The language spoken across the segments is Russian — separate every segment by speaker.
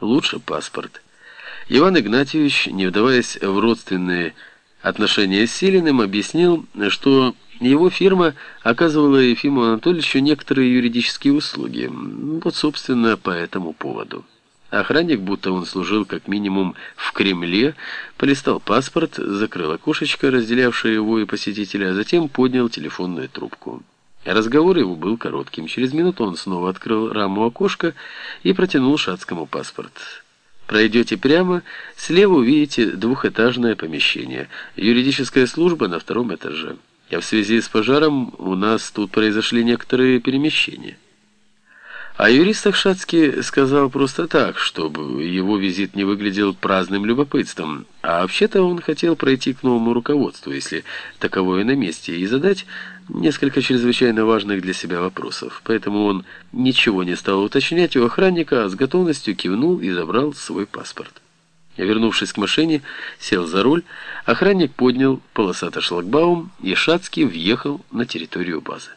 Speaker 1: Лучше паспорт. Иван Игнатьевич, не вдаваясь в родственные отношения с Силиным, объяснил, что его фирма оказывала Ефиму Анатольевичу некоторые юридические услуги. Вот, собственно, по этому поводу. Охранник, будто он служил как минимум в Кремле, полистал паспорт, закрыл окошечко, разделявшее его и посетителя, а затем поднял телефонную трубку. Разговор его был коротким. Через минуту он снова открыл раму окошка и протянул шацкому паспорт. Пройдете прямо, слева увидите двухэтажное помещение. Юридическая служба на втором этаже. А в связи с пожаром у нас тут произошли некоторые перемещения. А юрист Шацкий сказал просто так, чтобы его визит не выглядел праздным любопытством. А вообще-то он хотел пройти к новому руководству, если таковое на месте, и задать несколько чрезвычайно важных для себя вопросов. Поэтому он ничего не стал уточнять у охранника, а с готовностью кивнул и забрал свой паспорт. Вернувшись к машине, сел за руль, охранник поднял полосатый шлагбаум, и Шацкий въехал на территорию базы.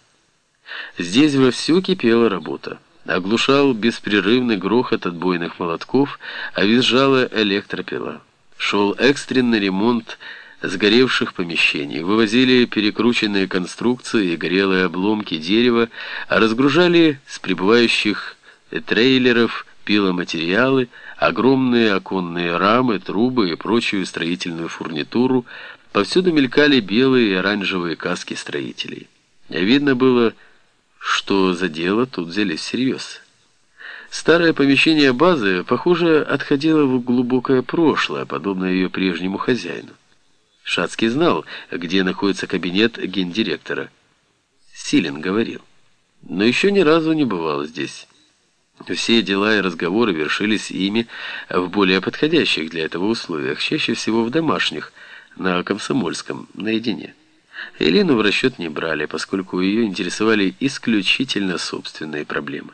Speaker 1: Здесь вовсю кипела работа. Оглушал беспрерывный грохот отбойных молотков, а визжала электропила. Шел экстренный ремонт сгоревших помещений. Вывозили перекрученные конструкции и горелые обломки дерева, а разгружали с прибывающих трейлеров пиломатериалы, огромные оконные рамы, трубы и прочую строительную фурнитуру. Повсюду мелькали белые и оранжевые каски строителей. Видно было, что за дело тут взялись всерьез. Старое помещение базы, похоже, отходило в глубокое прошлое, подобно ее прежнему хозяину. Шацкий знал, где находится кабинет гендиректора. Силин говорил. Но еще ни разу не бывал здесь. Все дела и разговоры вершились ими в более подходящих для этого условиях, чаще всего в домашних, на Комсомольском, наедине. Элину в расчет не брали, поскольку ее интересовали исключительно собственные проблемы.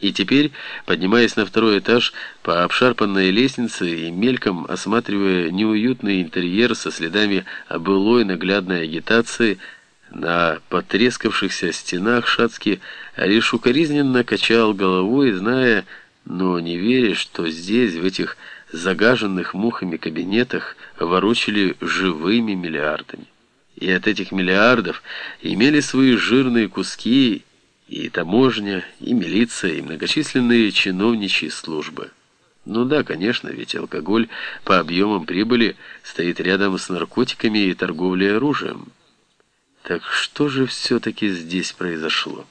Speaker 1: И теперь, поднимаясь на второй этаж по обшарпанной лестнице и мельком осматривая неуютный интерьер со следами былой наглядной агитации, на потрескавшихся стенах Шацкий лишь укоризненно качал головой, зная, но не веря, что здесь, в этих загаженных мухами кабинетах, ворочали живыми миллиардами и от этих миллиардов имели свои жирные куски и таможня, и милиция, и многочисленные чиновничьи службы. Ну да, конечно, ведь алкоголь по объемам прибыли стоит рядом с наркотиками и торговлей оружием. Так что же все-таки здесь произошло?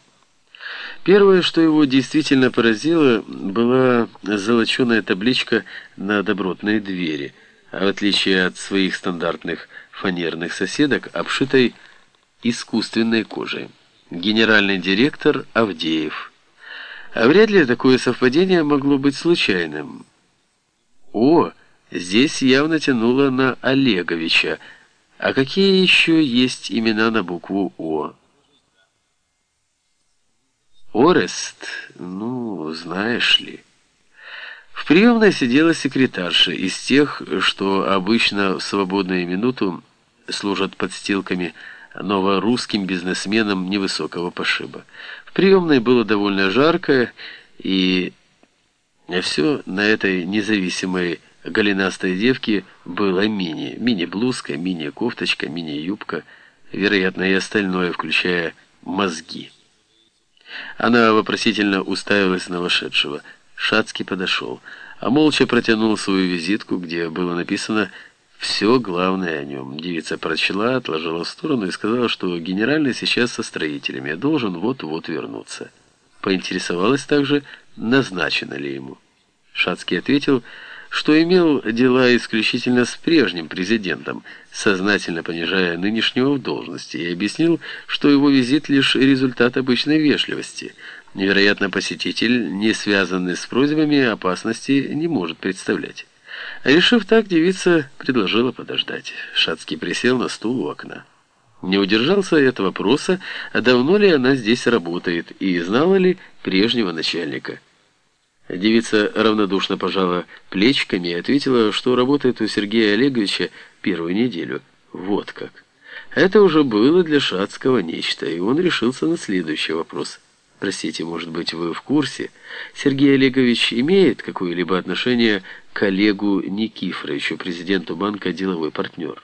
Speaker 1: Первое, что его действительно поразило, была золоченая табличка на добротной двери, а в отличие от своих стандартных фанерных соседок, обшитой искусственной кожей. Генеральный директор Авдеев. А вряд ли такое совпадение могло быть случайным. О, здесь явно тянуло на Олеговича. А какие еще есть имена на букву О? Орест, ну, знаешь ли... В приемной сидела секретарша из тех, что обычно в свободную минуту служат подстилками новорусским бизнесменам невысокого пошиба. В приемной было довольно жарко, и все на этой независимой голенастой девке было мини. Мини-блузка, мини-кофточка, мини-юбка, вероятно, и остальное, включая мозги. Она вопросительно уставилась на вошедшего – Шацкий подошел, а молча протянул свою визитку, где было написано «Все главное о нем». Девица прочла, отложила в сторону и сказала, что генеральный сейчас со строителями, должен вот-вот вернуться. Поинтересовалась также, назначено ли ему. Шацкий ответил, что имел дела исключительно с прежним президентом, сознательно понижая нынешнего в должности, и объяснил, что его визит лишь результат обычной вежливости – Невероятно, посетитель, не связанный с просьбами, опасности не может представлять. Решив так, девица предложила подождать. Шацкий присел на стул у окна. Не удержался от вопроса, а давно ли она здесь работает и знала ли прежнего начальника. Девица равнодушно пожала плечиками и ответила, что работает у Сергея Олеговича первую неделю. Вот как. Это уже было для Шацкого нечто, и он решился на следующий вопрос – Простите, может быть, вы в курсе? Сергей Олегович имеет какое-либо отношение к Олегу Никифоровичу, президенту банка «Деловой партнер»?